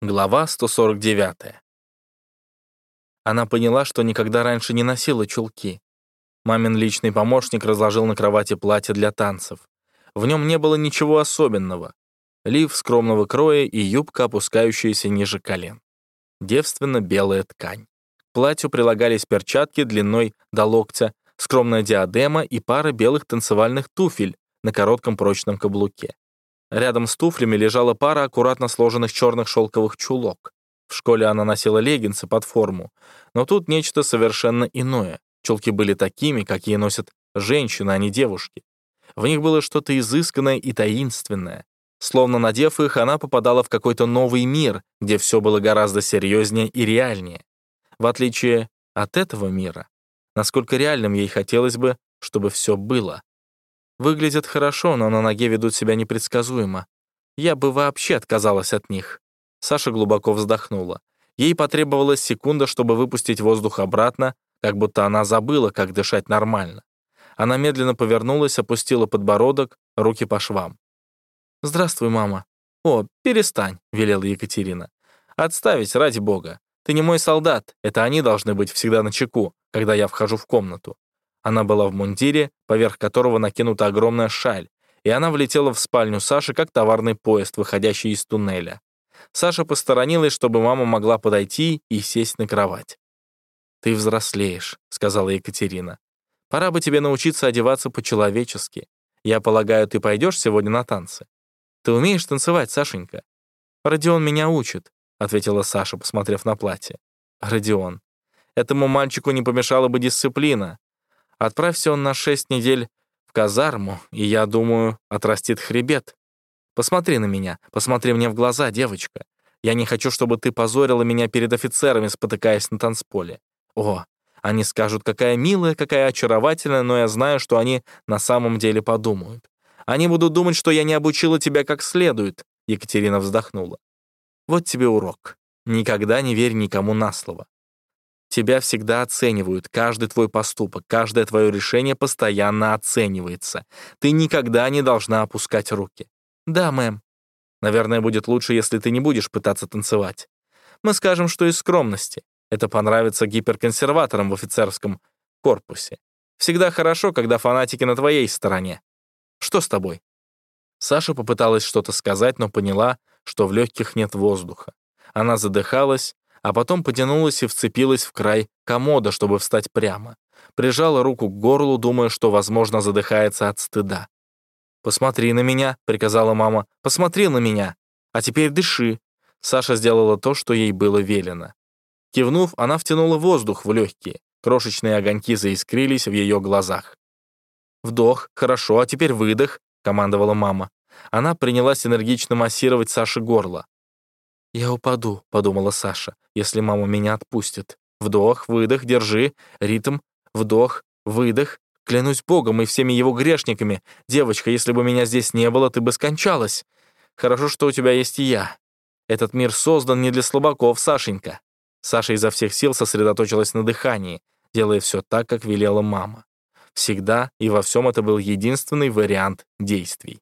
Глава 149. Она поняла, что никогда раньше не носила чулки. Мамин личный помощник разложил на кровати платье для танцев. В нем не было ничего особенного. Лиф скромного кроя и юбка, опускающаяся ниже колен. Девственно белая ткань. К платью прилагались перчатки длиной до локтя, скромная диадема и пара белых танцевальных туфель на коротком прочном каблуке. Рядом с туфлями лежала пара аккуратно сложенных черных шелковых чулок. В школе она носила леггинсы под форму, но тут нечто совершенно иное. Чулки были такими, какие носят женщины, а не девушки. В них было что-то изысканное и таинственное. Словно надев их, она попадала в какой-то новый мир, где все было гораздо серьезнее и реальнее. В отличие от этого мира, насколько реальным ей хотелось бы, чтобы все было. Выглядят хорошо, но на ноге ведут себя непредсказуемо. Я бы вообще отказалась от них. Саша глубоко вздохнула. Ей потребовалась секунда, чтобы выпустить воздух обратно, как будто она забыла, как дышать нормально. Она медленно повернулась, опустила подбородок, руки по швам. «Здравствуй, мама». «О, перестань», — велела Екатерина. «Отставить, ради бога. Ты не мой солдат. Это они должны быть всегда на чеку, когда я вхожу в комнату. Она была в мундире, поверх которого накинута огромная шаль, и она влетела в спальню Саши, как товарный поезд, выходящий из туннеля. Саша посторонилась, чтобы мама могла подойти и сесть на кровать. «Ты взрослеешь», — сказала Екатерина. «Пора бы тебе научиться одеваться по-человечески. Я полагаю, ты пойдешь сегодня на танцы? Ты умеешь танцевать, Сашенька?» «Родион меня учит», — ответила Саша, посмотрев на платье. «Родион. Этому мальчику не помешала бы дисциплина. Отправься он на шесть недель в казарму, и, я думаю, отрастит хребет. Посмотри на меня, посмотри мне в глаза, девочка. Я не хочу, чтобы ты позорила меня перед офицерами, спотыкаясь на танцполе. О, они скажут, какая милая, какая очаровательная, но я знаю, что они на самом деле подумают. Они будут думать, что я не обучила тебя как следует», — Екатерина вздохнула. «Вот тебе урок. Никогда не верь никому на слово. Тебя всегда оценивают, каждый твой поступок, каждое твое решение постоянно оценивается. Ты никогда не должна опускать руки. Да, мэм. Наверное, будет лучше, если ты не будешь пытаться танцевать. Мы скажем, что из скромности. Это понравится гиперконсерваторам в офицерском корпусе. Всегда хорошо, когда фанатики на твоей стороне. Что с тобой?» Саша попыталась что-то сказать, но поняла, что в легких нет воздуха. Она задыхалась, а потом потянулась и вцепилась в край комода, чтобы встать прямо. Прижала руку к горлу, думая, что, возможно, задыхается от стыда. «Посмотри на меня», — приказала мама. «Посмотри на меня. А теперь дыши». Саша сделала то, что ей было велено. Кивнув, она втянула воздух в легкие. Крошечные огоньки заискрились в ее глазах. «Вдох, хорошо, а теперь выдох», — командовала мама. Она принялась энергично массировать Саше горло. «Я упаду», — подумала Саша, «если мама меня отпустит. Вдох, выдох, держи, ритм, вдох, выдох. Клянусь Богом и всеми его грешниками. Девочка, если бы меня здесь не было, ты бы скончалась. Хорошо, что у тебя есть и я. Этот мир создан не для слабаков, Сашенька». Саша изо всех сил сосредоточилась на дыхании, делая все так, как велела мама. Всегда и во всем это был единственный вариант действий.